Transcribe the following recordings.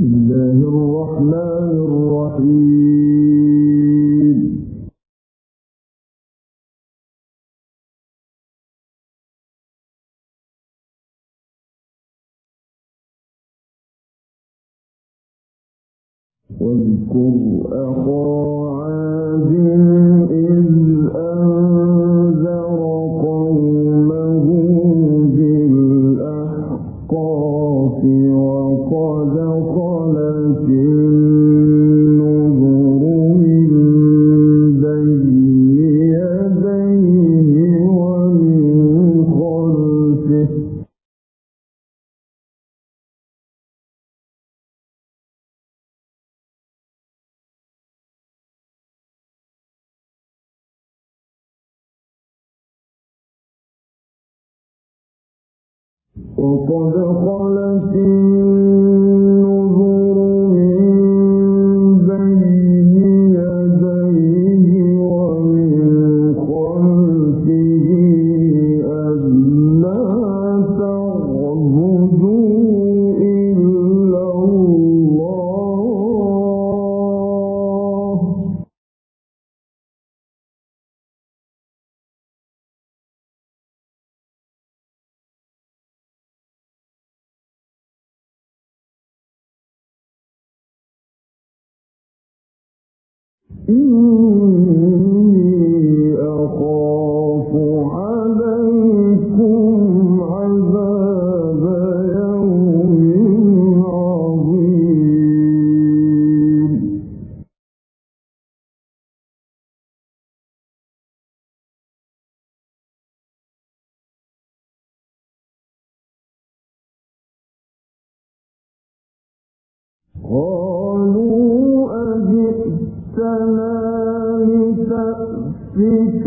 بسم الله الرحمن الرحيم واذكر أخا On prend le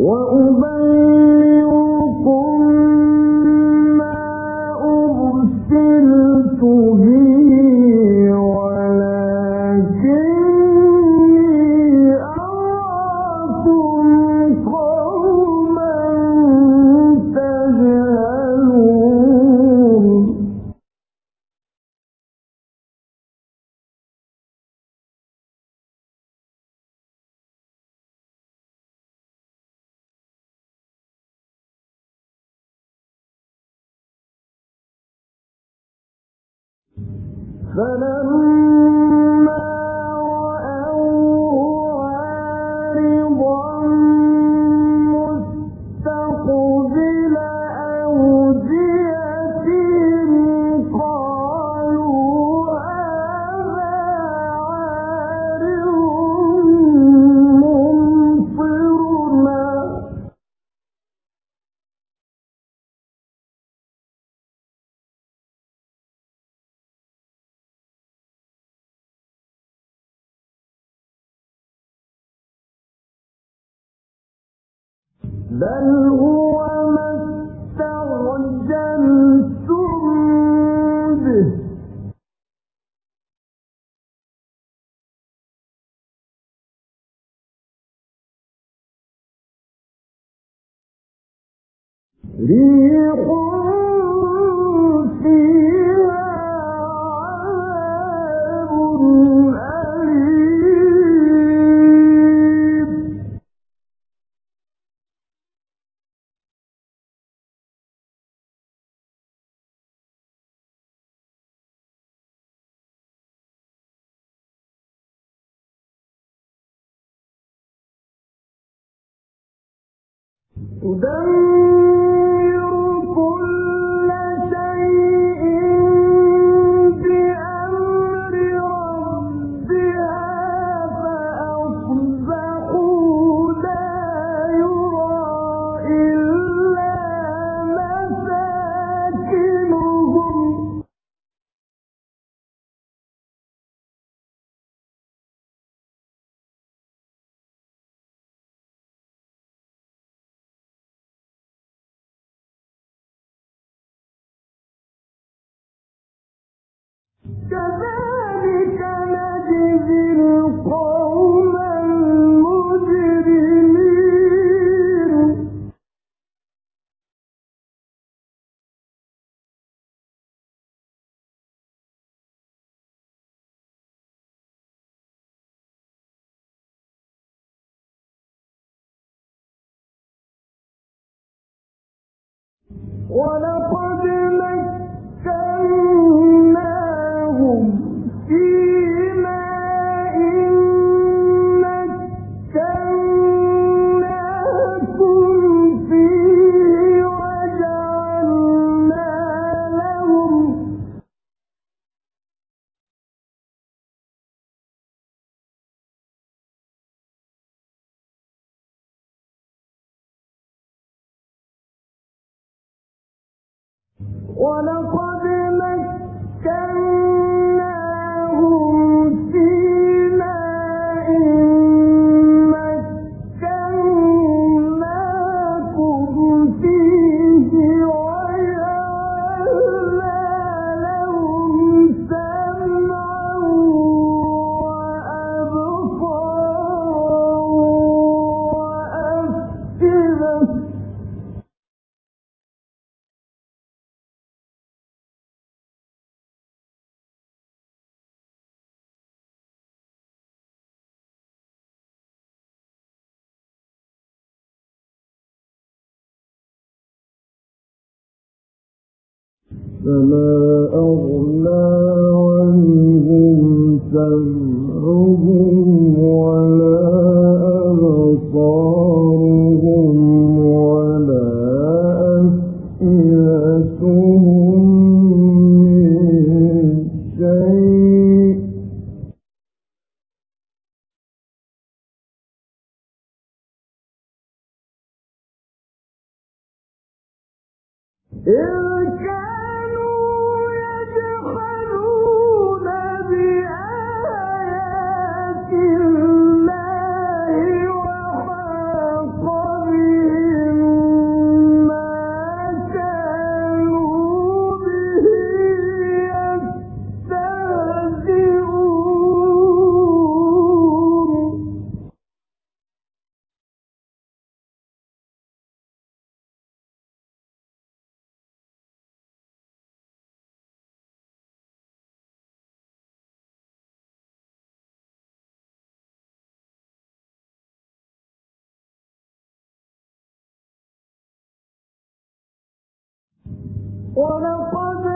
وأبين ربنا ريح أدمر ولقد فما أغنى عنهم سمعهم What a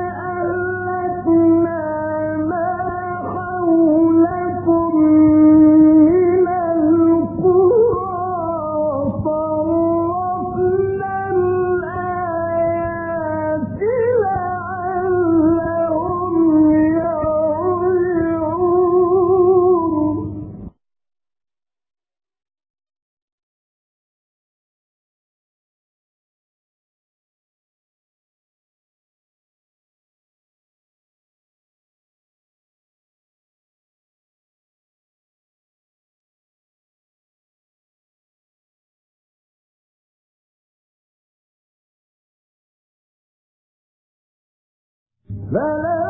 La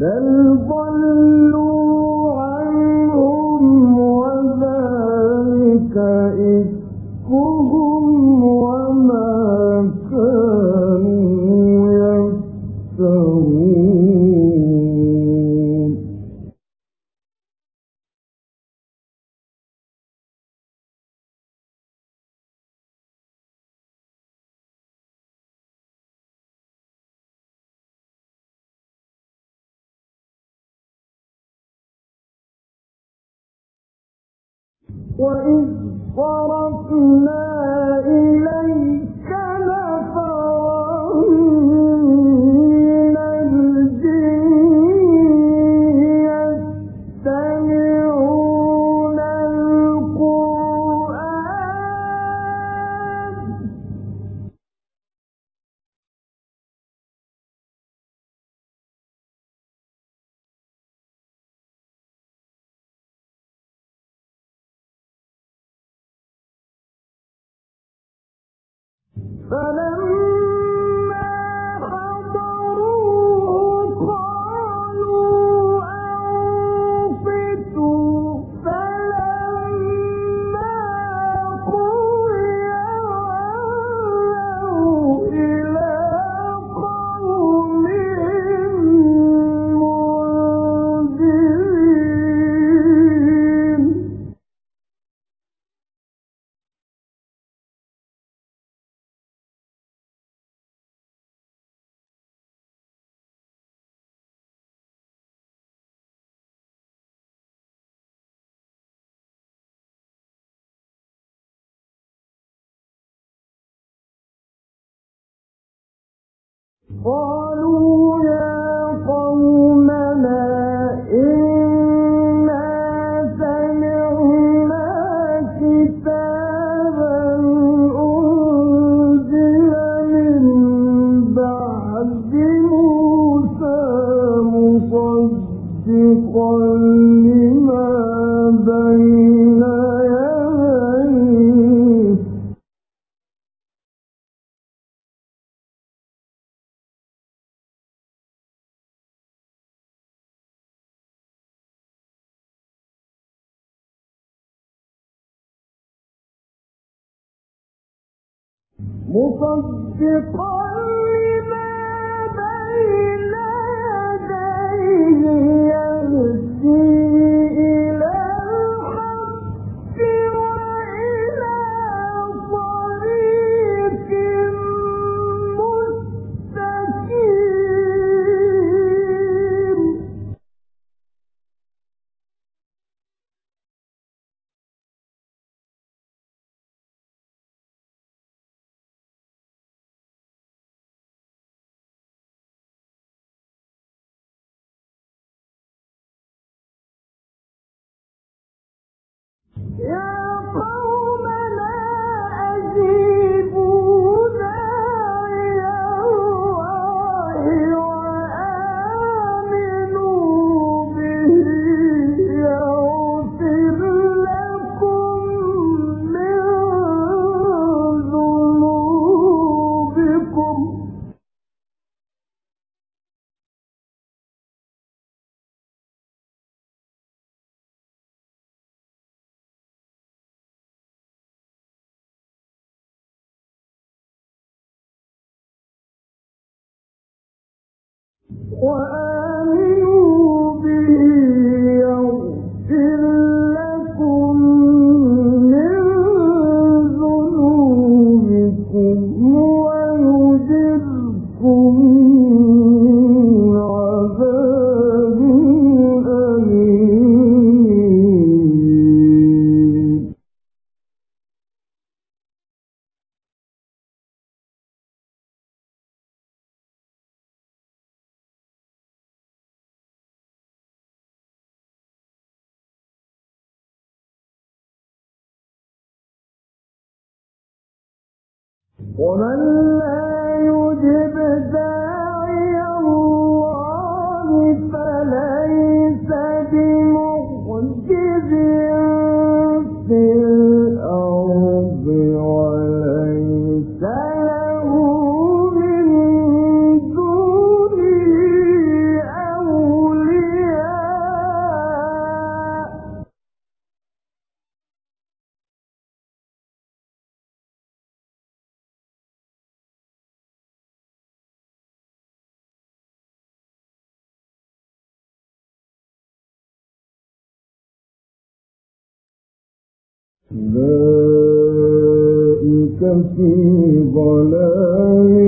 بل ضلوا عنهم وذلك إذ وإذ صرفنا فلما boy. Spirit وآمنوا ومن لا في ضلال.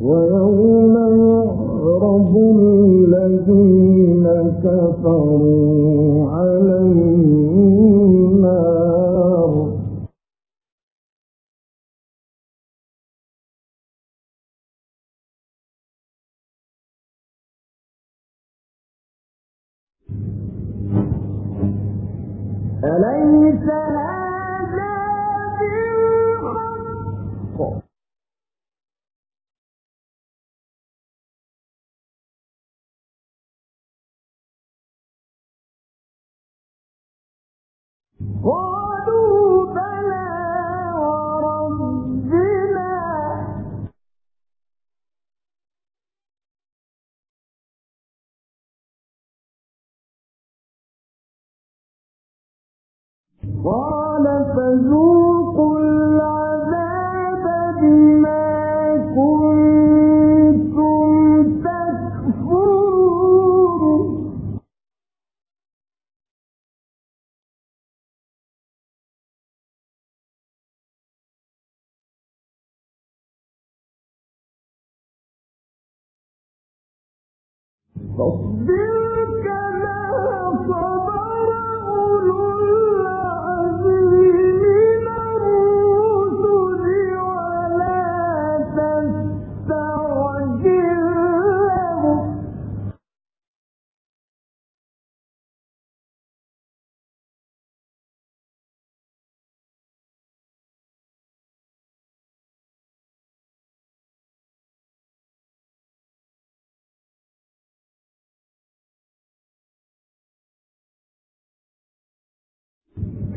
ويوم قال فذوقوا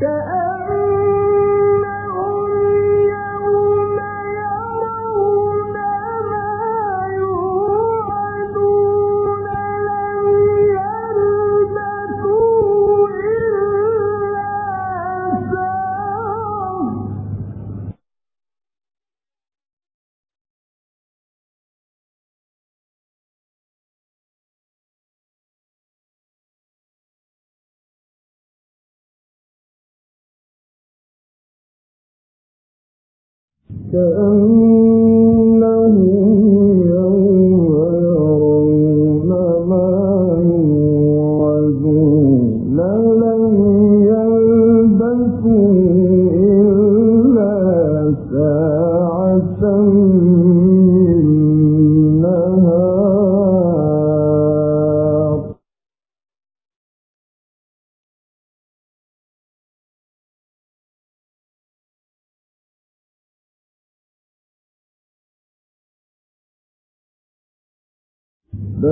كأنهم 等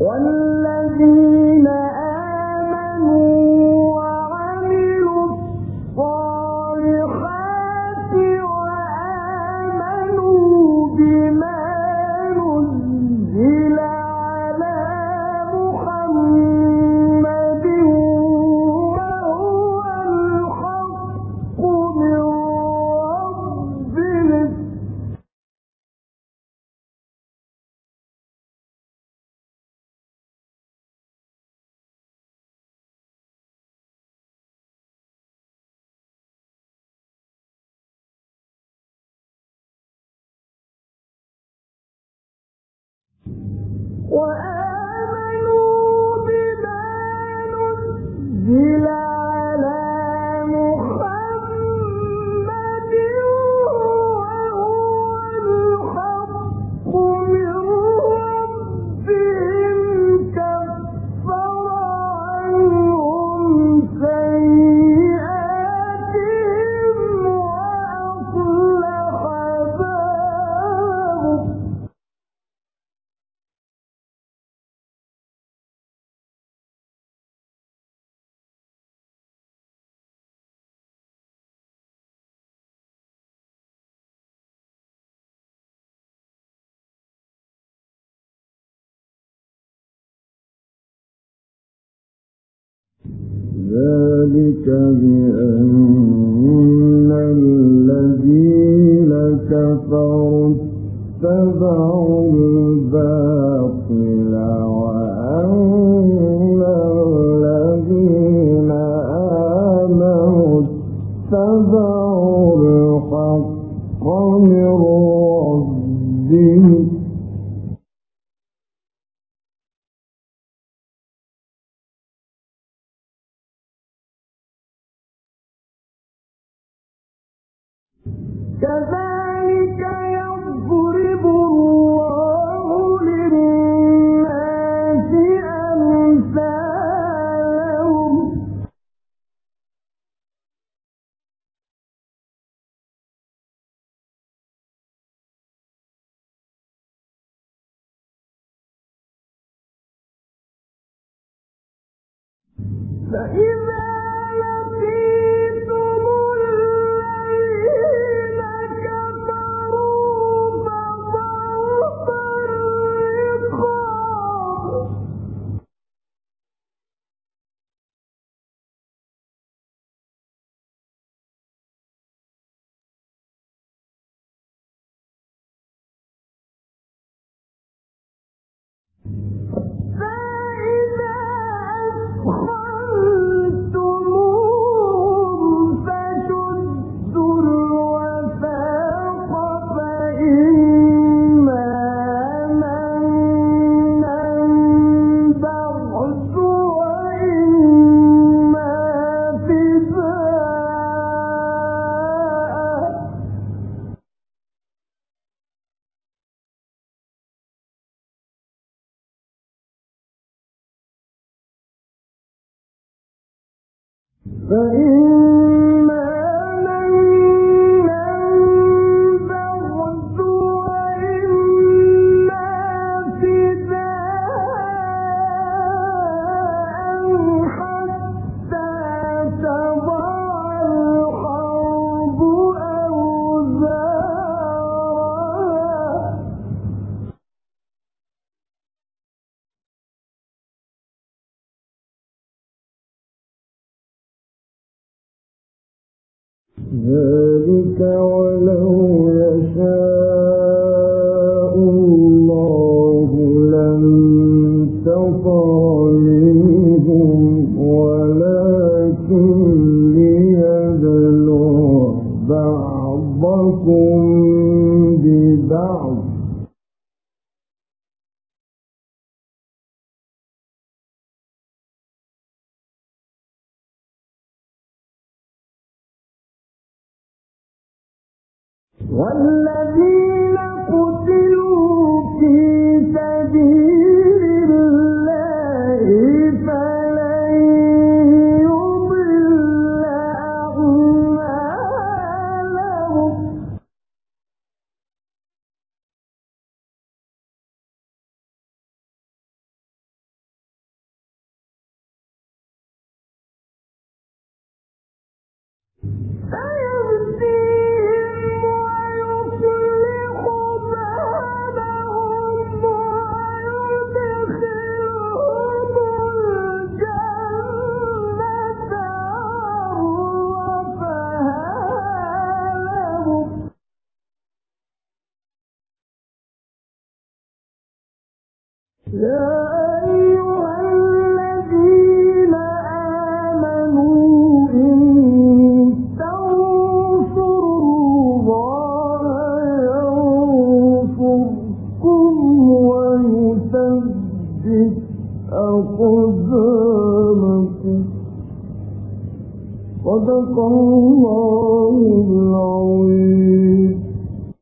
والذين وآمنوا بما نزل اتبعوا الباطل فإذا